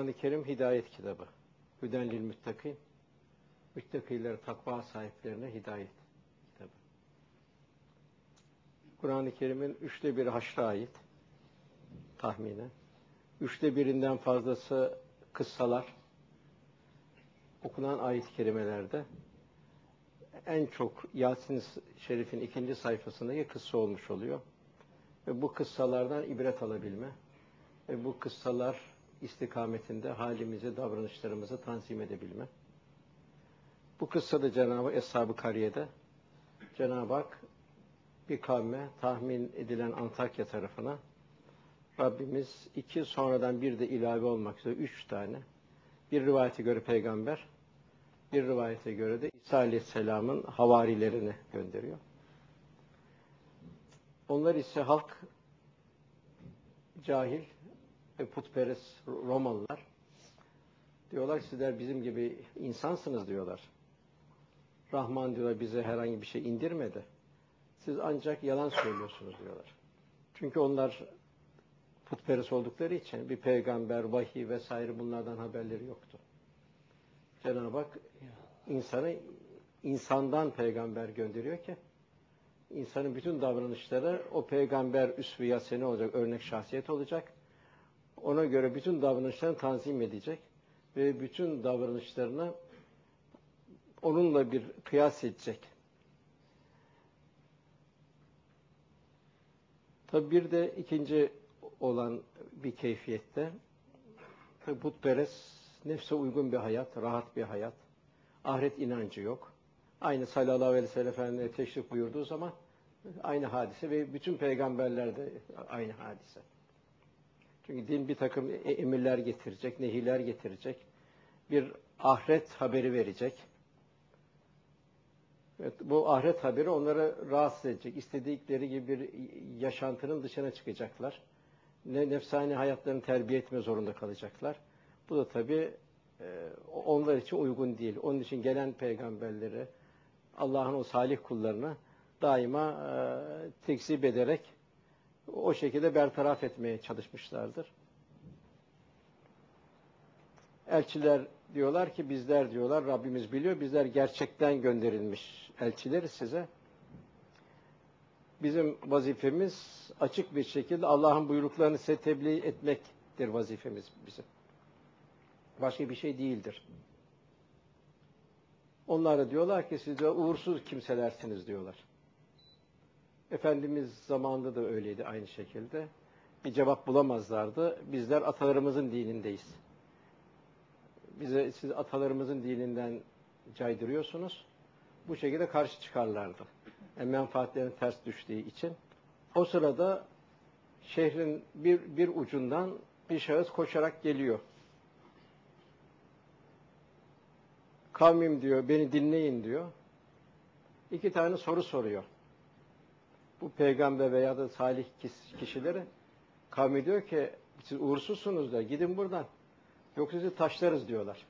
Kur'an-ı Kerim hidayet kitabı. Hüden lil müttakin. Müttakilere, takva sahiplerine hidayet kitabı. Kur'an-ı Kerim'in üçte bir haşra ait tahminen. Üçte birinden fazlası kıssalar. Okunan ayet-i kerimelerde en çok Yasin Şerif'in ikinci sayfasındaki kıssa olmuş oluyor. Ve bu kıssalardan ibret alabilme ve bu kıssalar istikametinde halimizi, davranışlarımızı tanzim edebilme. Bu kıssada Cenab-ı Eshab-ı Kariye'de Cenab-ı Hak bir kavme tahmin edilen Antakya tarafına Rabbimiz iki sonradan bir de ilave olmak üzere üç tane bir rivayete göre peygamber bir rivayete göre de İsa Aleyhisselam'ın havarilerini gönderiyor. Onlar ise halk cahil putperest Romalılar. Diyorlar sizler bizim gibi insansınız diyorlar. Rahman diyorlar bize herhangi bir şey indirmedi. Siz ancak yalan söylüyorsunuz diyorlar. Çünkü onlar putperest oldukları için bir peygamber, vahiy vesaire bunlardan haberleri yoktu. Cenab-ı Hak insanı insandan peygamber gönderiyor ki insanın bütün davranışları o peygamber üsve yaseni olacak, örnek şahsiyet olacak. Ona göre bütün davranışlarını tanzim edecek ve bütün davranışlarını onunla bir kıyas edecek. Tabi bir de ikinci olan bir keyfiyette tabi putperest nefse uygun bir hayat, rahat bir hayat. Ahiret inancı yok. Aynı sallallahu aleyhi ve sellem Efendimiz'e teşrif buyurduğu zaman aynı hadise ve bütün peygamberlerde aynı hadise. Çünkü din bir takım e, emirler getirecek, nehirler getirecek. Bir ahiret haberi verecek. Evet, bu ahiret haberi onları rahatsız edecek. İstedikleri gibi bir yaşantının dışına çıkacaklar. Ne nefsani hayatlarını terbiye etme zorunda kalacaklar. Bu da tabii e, onlar için uygun değil. Onun için gelen peygamberleri, Allah'ın o salih kullarını daima e, tekzip ederek o şekilde bertaraf etmeye çalışmışlardır. Elçiler diyorlar ki bizler diyorlar Rabbimiz biliyor bizler gerçekten gönderilmiş elçileri size. Bizim vazifemiz açık bir şekilde Allah'ın buyruklarını size tebliğ etmektir vazifemiz bizim. Başka bir şey değildir. Onlar da diyorlar ki siz de uğursuz kimselersiniz diyorlar. Efendimiz zamanında da öyleydi aynı şekilde. Bir cevap bulamazlardı. Bizler atalarımızın dinindeyiz. Bize siz atalarımızın dininden caydırıyorsunuz. Bu şekilde karşı çıkarlardı. Yani menfaatlerin ters düştüğü için. O sırada şehrin bir, bir ucundan bir şahıs koşarak geliyor. Kavmim diyor, beni dinleyin diyor. İki tane soru soruyor. Bu peygamber veya da salih kişilere kavmi diyor ki siz uğursuzsunuz da gidin buradan. Yoksa sizi taşlarız diyorlar.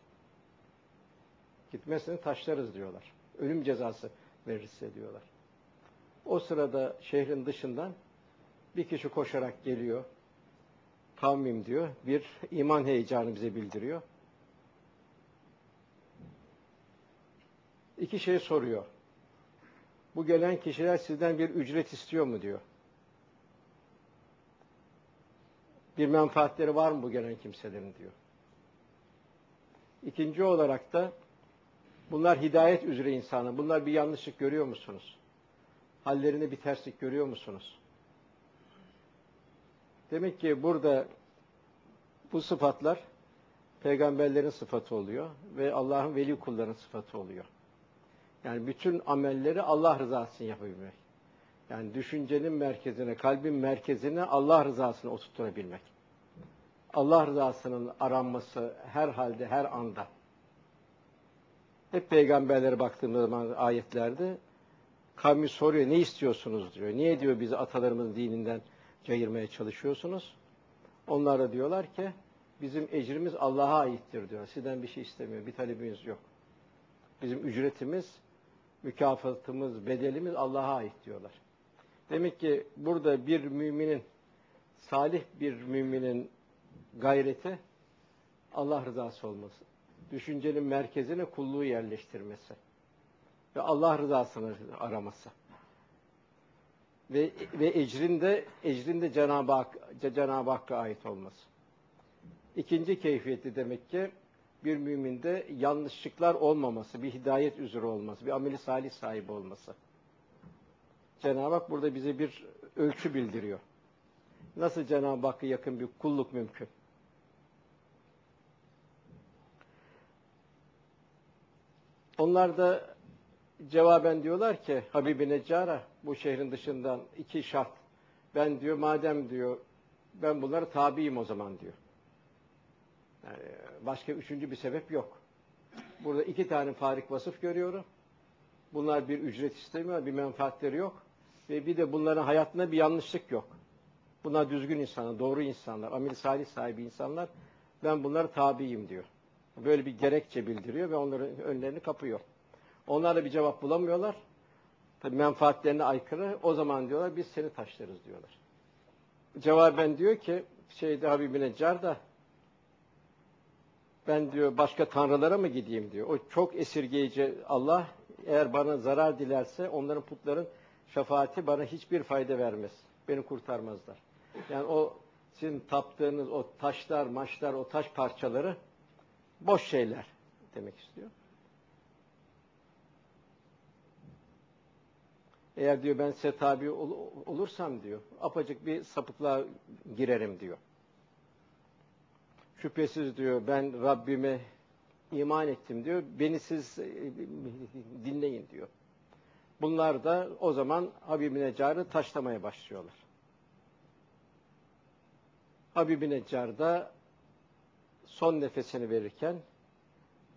Gitmezseniz taşlarız diyorlar. Ölüm cezası verirse diyorlar. O sırada şehrin dışından bir kişi koşarak geliyor. Kavmim diyor. Bir iman heyecanı bize bildiriyor. iki şey soruyor. Bu gelen kişiler sizden bir ücret istiyor mu diyor. Bir menfaatleri var mı bu gelen kimselerin diyor. İkinci olarak da bunlar hidayet üzere insanı. Bunlar bir yanlışlık görüyor musunuz? Hallerinde bir terslik görüyor musunuz? Demek ki burada bu sıfatlar peygamberlerin sıfatı oluyor ve Allah'ın veli kullarının sıfatı oluyor. Yani bütün amelleri Allah rızası için yapabilmek. Yani düşüncenin merkezine, kalbin merkezine Allah rızasını oturtturabilmek. Allah rızasının aranması her halde, her anda. Hep peygamberlere baktığımız zaman ayetlerde kavmi soruyor ne istiyorsunuz diyor. Niye diyor bizi atalarımızın dininden cayırmaya çalışıyorsunuz? Onlar da diyorlar ki bizim ecrimiz Allah'a aittir diyor. Sizden bir şey istemiyor. Bir talebimiz yok. Bizim ücretimiz mükafatımız, bedelimiz Allah'a ait diyorlar. Demek ki burada bir müminin, salih bir müminin gayreti Allah rızası olması. Düşüncenin merkezine kulluğu yerleştirmesi. Ve Allah rızasını araması. Ve, ve ecrində, ecrində Cenab-ı Hak, Cenab-ı Hakk'a ait olması. İkinci keyfiyeti demek ki bir müminde yanlışlıklar olmaması, bir hidayet üzere olması, bir ameli salih sahibi olması. Cenab-ı Hak burada bize bir ölçü bildiriyor. Nasıl Cenab-ı Hakk'a yakın bir kulluk mümkün? Onlar da cevaben diyorlar ki Habibi Neccara bu şehrin dışından iki şart. Ben diyor madem diyor ben bunlara tabiyim o zaman diyor. Yani başka üçüncü bir sebep yok. Burada iki tane farik vasıf görüyorum. Bunlar bir ücret istemiyor, bir menfaatleri yok. Ve bir de bunların hayatında bir yanlışlık yok. Bunlar düzgün insanlar, doğru insanlar, amel salih sahibi insanlar. Ben bunlara tabiyim diyor. Böyle bir gerekçe bildiriyor ve onların önlerini kapıyor. Onlar da bir cevap bulamıyorlar. Tabii menfaatlerine aykırı. O zaman diyorlar biz seni taşlarız diyorlar. Cevaben diyor ki şeyde Habibi Neccar da ben diyor başka tanrılara mı gideyim diyor. O çok esirgeyici Allah eğer bana zarar dilerse onların putların şefaati bana hiçbir fayda vermez. Beni kurtarmazlar. Yani o sizin taptığınız o taşlar, maçlar, o taş parçaları boş şeyler demek istiyor. Eğer diyor ben size tabi ol, olursam diyor, apacık bir sapıklığa girerim diyor. Şüphesiz diyor ben Rabbime iman ettim diyor. Beni siz e, dinleyin diyor. Bunlar da o zaman Habib-i Neccar'ı taşlamaya başlıyorlar. Habib-i Neccar da son nefesini verirken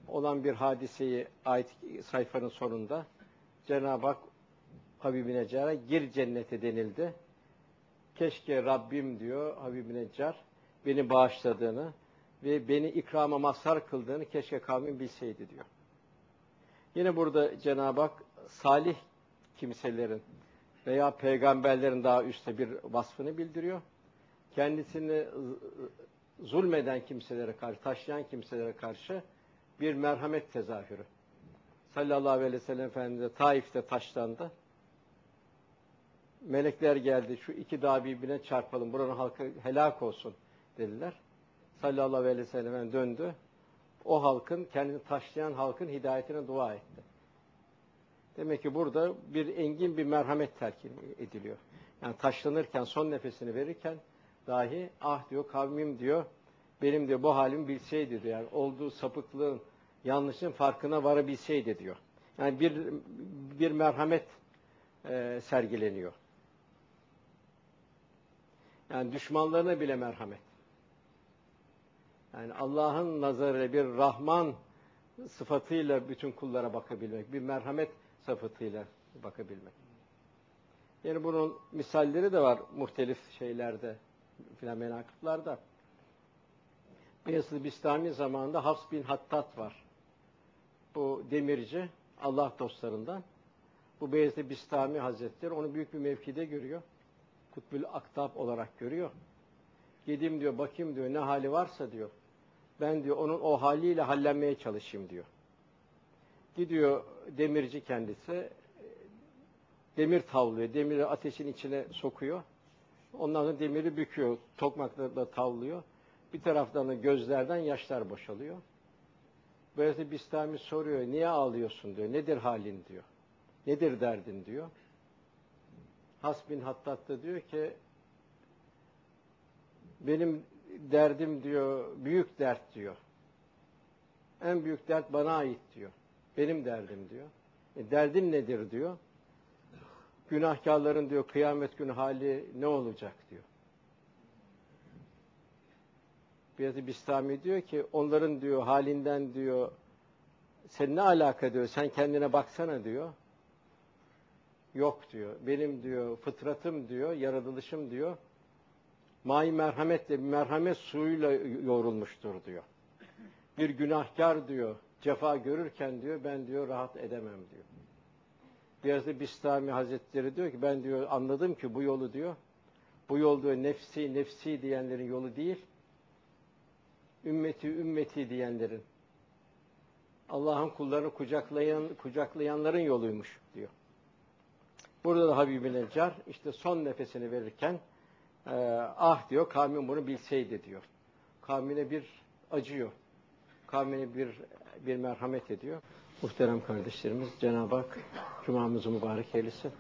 olan bir hadiseyi ait sayfanın sonunda Cenab-ı Hak Habib-i Neccar'a gir cennete denildi. Keşke Rabbim diyor Habib-i Neccar beni bağışladığını ve beni ikrama mazhar kıldığını keşke kavmin bilseydi diyor. Yine burada Cenab-ı Hak salih kimselerin veya peygamberlerin daha üstte bir vasfını bildiriyor. Kendisini zulmeden kimselere karşı, taşlayan kimselere karşı bir merhamet tezahürü. Sallallahu aleyhi ve sellem Efendimiz Taif'te taşlandı. Melekler geldi, şu iki dağ birbirine çarpalım, buranın halkı helak olsun dediler. Sallallahu aleyhi ve sellem döndü. O halkın, kendini taşlayan halkın hidayetine dua etti. Demek ki burada bir engin bir merhamet terkin ediliyor. Yani taşlanırken, son nefesini verirken dahi ah diyor kavmim diyor benim diyor bu halim bilseydi diyor. Yani olduğu sapıklığın, yanlışın farkına varabilseydi diyor. Yani bir bir merhamet e, sergileniyor. Yani düşmanlarına bile merhamet. Yani Allah'ın nazarı bir Rahman sıfatıyla bütün kullara bakabilmek, bir merhamet sıfatıyla bakabilmek. Yani bunun misalleri de var muhtelif şeylerde, filan menakıplarda. Beyazıt Bistami zamanında Hafs bin Hattat var. Bu demirci, Allah dostlarından. Bu Beyazıt Bistami Hazretleri onu büyük bir mevkide görüyor. Kutbül Aktab olarak görüyor. Gideyim diyor, bakayım diyor, ne hali varsa diyor. Ben diyor onun o haliyle hallenmeye çalışayım diyor. Gidiyor demirci kendisi, demir tavlıyor, demiri ateşin içine sokuyor. Ondan sonra demiri büküyor, tokmakla tavlıyor. Bir taraftan da gözlerden yaşlar boşalıyor. Böylece Bistami soruyor, niye ağlıyorsun diyor, nedir halin diyor. Nedir derdin diyor. Has bin Hattat da diyor ki, benim derdim diyor, büyük dert diyor. En büyük dert bana ait diyor. Benim derdim diyor. E, derdin nedir diyor. Günahkarların diyor kıyamet günü hali ne olacak diyor. Beyazı Bistami diyor ki onların diyor halinden diyor sen ne alaka diyor sen kendine baksana diyor. Yok diyor. Benim diyor fıtratım diyor, yaratılışım diyor. Mai merhametle merhamet suyuyla yoğrulmuştur diyor. Bir günahkar diyor cefa görürken diyor ben diyor rahat edemem diyor. Biraz da Bistami Hazretleri diyor ki ben diyor anladım ki bu yolu diyor bu yol diyor nefsi nefsi diyenlerin yolu değil. ümmeti ümmeti diyenlerin, Allah'ın kullarını kucaklayan, kucaklayanların yoluymuş diyor. Burada da Habib-i Neccar işte son nefesini verirken e, ah diyor kavmin bunu bilseydi diyor. Kavmine bir acıyor. Kavmine bir bir merhamet ediyor. Muhterem kardeşlerimiz Cenab-ı Hak Cuma'mızı mübarek eylesin.